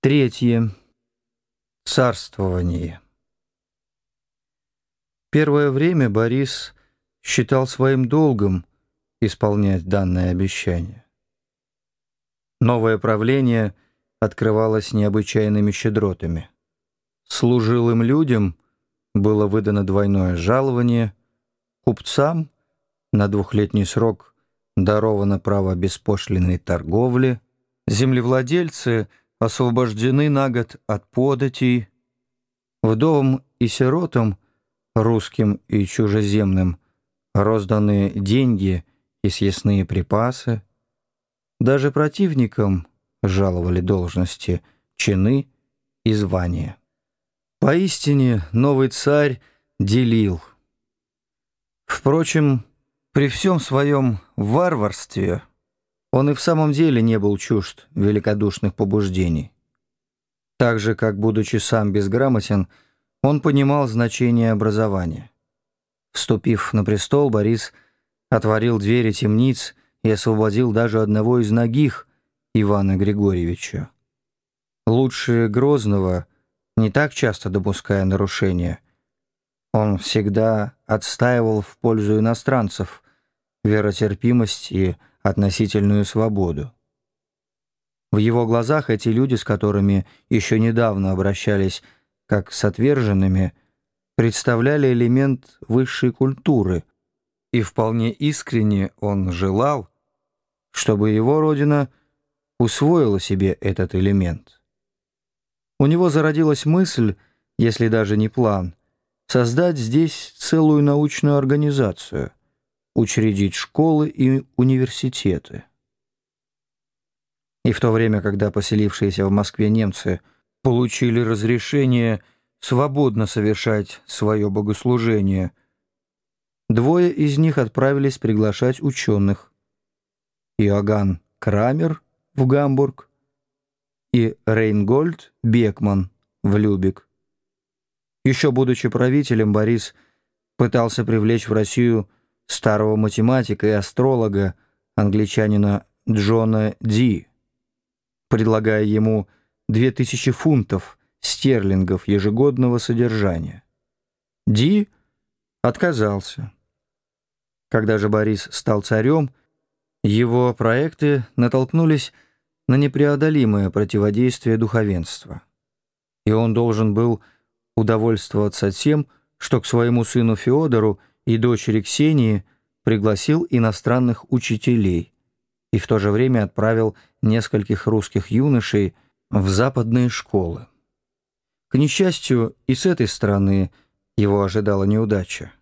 Третье. Царствование. Первое время Борис считал своим долгом исполнять данное обещание. Новое правление открывалось необычайными щедротами. Служилым людям было выдано двойное жалование, купцам на двухлетний срок даровано право беспошлиной торговли, землевладельцы освобождены на год от податей, вдовам и сиротам, русским и чужеземным, розданы деньги и съестные припасы, даже противникам жаловали должности, чины и звания. Поистине новый царь делил. Впрочем, при всем своем варварстве он и в самом деле не был чужд великодушных побуждений. Так же, как, будучи сам безграмотен, он понимал значение образования. Вступив на престол, Борис отворил двери темниц и освободил даже одного из ногих Ивана Григорьевича. Лучше Грозного, не так часто допуская нарушения, он всегда отстаивал в пользу иностранцев веротерпимость и относительную свободу. В его глазах эти люди, с которыми еще недавно обращались как с отверженными, представляли элемент высшей культуры, и вполне искренне он желал, чтобы его родина усвоила себе этот элемент. У него зародилась мысль, если даже не план, создать здесь целую научную организацию, учредить школы и университеты. И в то время, когда поселившиеся в Москве немцы получили разрешение свободно совершать свое богослужение, двое из них отправились приглашать ученых. Иоганн Крамер в Гамбург и Рейнгольд Бекман в Любек. Еще будучи правителем, Борис пытался привлечь в Россию старого математика и астролога, англичанина Джона Ди, предлагая ему 2000 фунтов стерлингов ежегодного содержания. Ди отказался. Когда же Борис стал царем, его проекты натолкнулись на непреодолимое противодействие духовенства. И он должен был удовольствоваться тем, что к своему сыну Феодору и дочери Ксении пригласил иностранных учителей и в то же время отправил нескольких русских юношей в западные школы. К несчастью, и с этой стороны его ожидала неудача.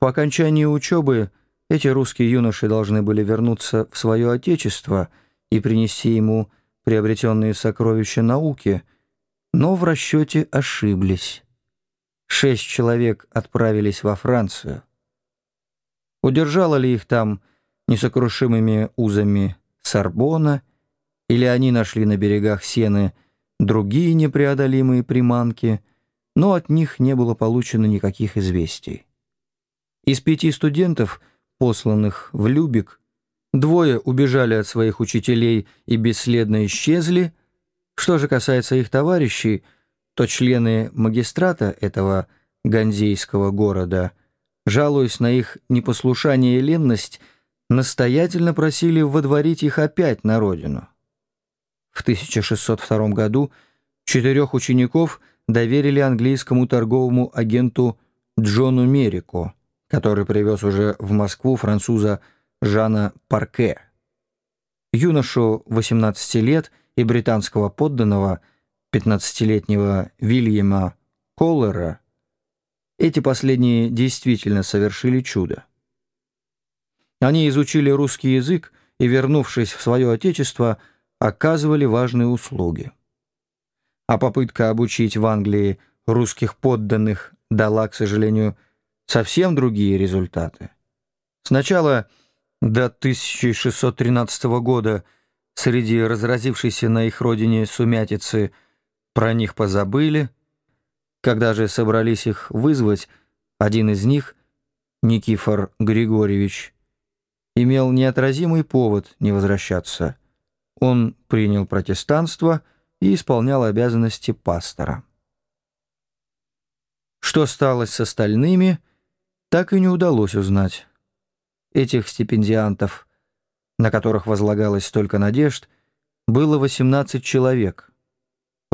По окончании учебы эти русские юноши должны были вернуться в свое отечество и принести ему приобретенные сокровища науки, но в расчете ошиблись. Шесть человек отправились во Францию. Удержала ли их там несокрушимыми узами Сорбона, или они нашли на берегах Сены другие непреодолимые приманки, но от них не было получено никаких известий. Из пяти студентов, посланных в Любик, двое убежали от своих учителей и бесследно исчезли. Что же касается их товарищей — то члены магистрата этого ганзейского города, жалуясь на их непослушание и ленность, настоятельно просили водворить их опять на родину. В 1602 году четырех учеников доверили английскому торговому агенту Джону Мерику, который привез уже в Москву француза Жана Парке. Юношу 18 лет и британского подданного – 15-летнего Вильяма Коллера, эти последние действительно совершили чудо. Они изучили русский язык и, вернувшись в свое отечество, оказывали важные услуги. А попытка обучить в Англии русских подданных дала, к сожалению, совсем другие результаты. Сначала до 1613 года среди разразившейся на их родине сумятицы – про них позабыли. Когда же собрались их вызвать, один из них, Никифор Григорьевич, имел неотразимый повод не возвращаться. Он принял протестанство и исполнял обязанности пастора. Что стало с остальными, так и не удалось узнать. Этих стипендиантов, на которых возлагалось столько надежд, было 18 человек.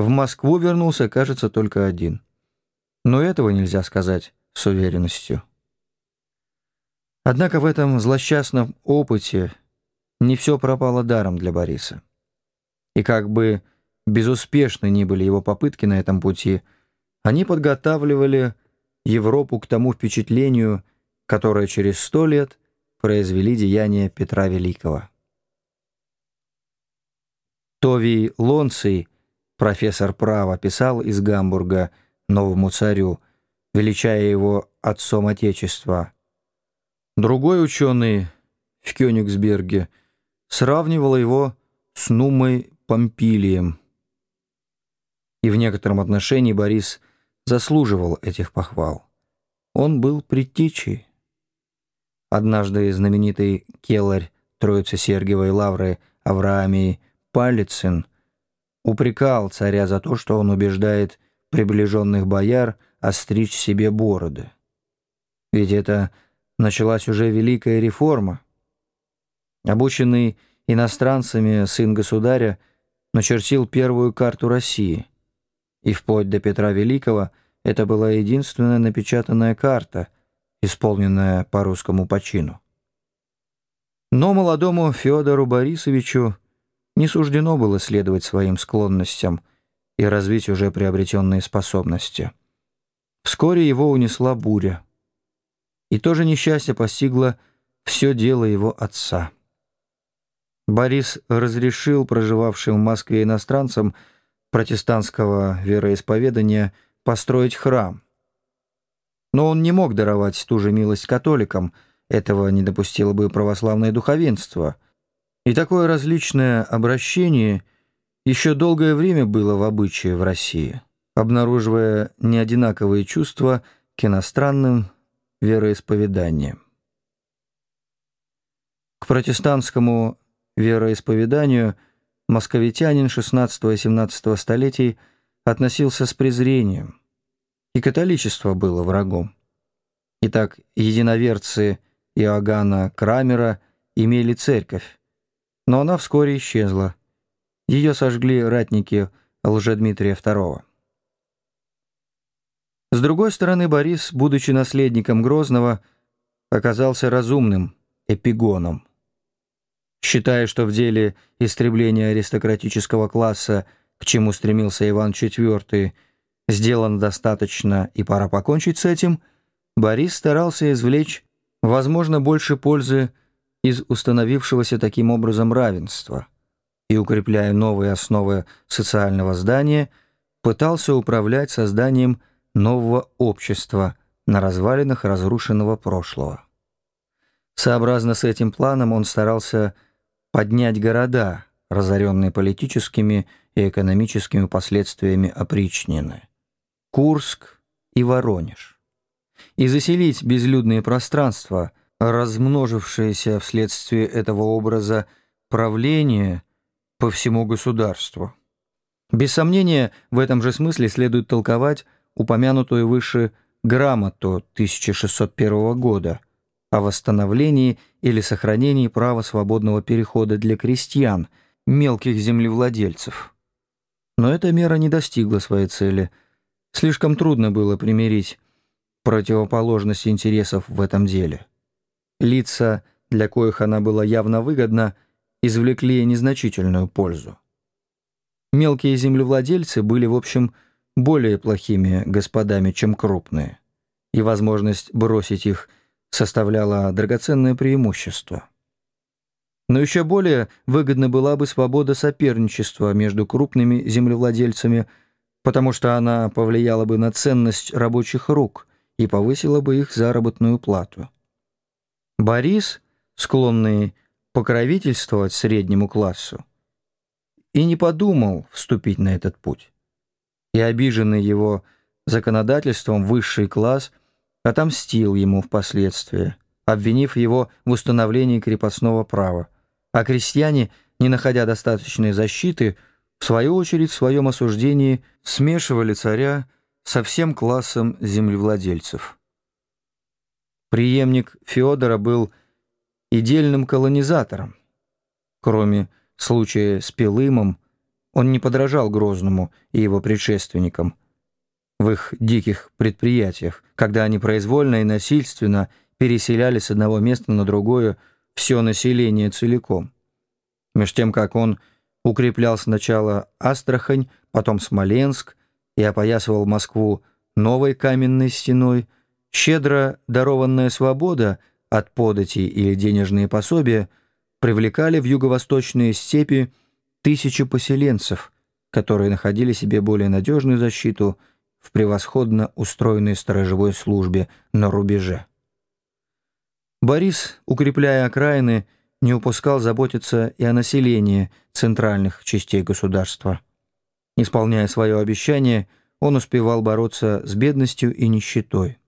В Москву вернулся, кажется, только один. Но этого нельзя сказать с уверенностью. Однако в этом злосчастном опыте не все пропало даром для Бориса. И как бы безуспешны ни были его попытки на этом пути, они подготавливали Европу к тому впечатлению, которое через сто лет произвели деяния Петра Великого. Товий Лонций, профессор права, писал из Гамбурга новому царю, величая его отцом Отечества – Другой ученый в Кёнигсберге сравнивал его с Нумой Помпилием. И в некотором отношении Борис заслуживал этих похвал. Он был предтечей. Однажды знаменитый келарь Троицы Сергиевой Лавры Авраамий Палицын упрекал царя за то, что он убеждает приближенных бояр остричь себе бороды. Ведь это началась уже великая реформа. Обученный иностранцами сын государя начертил первую карту России, и вплоть до Петра Великого это была единственная напечатанная карта, исполненная по русскому почину. Но молодому Федору Борисовичу не суждено было следовать своим склонностям и развить уже приобретенные способности. Вскоре его унесла буря. И то же несчастье постигло все дело его отца. Борис разрешил проживавшим в Москве иностранцам протестантского вероисповедания построить храм. Но он не мог даровать ту же милость католикам, этого не допустило бы православное духовенство. И такое различное обращение еще долгое время было в обычае в России, обнаруживая неодинаковые чувства к иностранным вероисповеданием. К протестантскому вероисповеданию московитянин XVI-XVII столетий относился с презрением, и католичество было врагом. Итак, единоверцы Иоганна Крамера имели церковь, но она вскоре исчезла. Ее сожгли ратники Лжедмитрия II. С другой стороны, Борис, будучи наследником Грозного, оказался разумным эпигоном. Считая, что в деле истребления аристократического класса, к чему стремился Иван IV, сделано достаточно и пора покончить с этим, Борис старался извлечь, возможно, больше пользы из установившегося таким образом равенства и, укрепляя новые основы социального здания, пытался управлять созданием нового общества на развалинах разрушенного прошлого. Сообразно с этим планом он старался поднять города, разоренные политическими и экономическими последствиями опричнины, Курск и Воронеж, и заселить безлюдные пространства, размножившиеся вследствие этого образа правления по всему государству. Без сомнения, в этом же смысле следует толковать упомянутую выше грамоту 1601 года о восстановлении или сохранении права свободного перехода для крестьян, мелких землевладельцев. Но эта мера не достигла своей цели. Слишком трудно было примирить противоположность интересов в этом деле. Лица, для коих она была явно выгодна, извлекли незначительную пользу. Мелкие землевладельцы были, в общем, более плохими господами, чем крупные, и возможность бросить их составляла драгоценное преимущество. Но еще более выгодна была бы свобода соперничества между крупными землевладельцами, потому что она повлияла бы на ценность рабочих рук и повысила бы их заработную плату. Борис, склонный покровительствовать среднему классу, и не подумал вступить на этот путь и обиженный его законодательством высший класс отомстил ему впоследствии, обвинив его в установлении крепостного права, а крестьяне, не находя достаточной защиты, в свою очередь в своем осуждении смешивали царя со всем классом землевладельцев. Приемник Феодора был идельным колонизатором. Кроме случая с Пилымом, он не подражал Грозному и его предшественникам в их диких предприятиях, когда они произвольно и насильственно переселяли с одного места на другое все население целиком. Меж тем, как он укреплял сначала Астрахань, потом Смоленск и опоясывал Москву новой каменной стеной, щедро дарованная свобода от податей или денежные пособия привлекали в юго-восточные степи тысячи поселенцев, которые находили себе более надежную защиту в превосходно устроенной сторожевой службе на рубеже. Борис, укрепляя окраины, не упускал заботиться и о населении центральных частей государства. Исполняя свое обещание, он успевал бороться с бедностью и нищетой.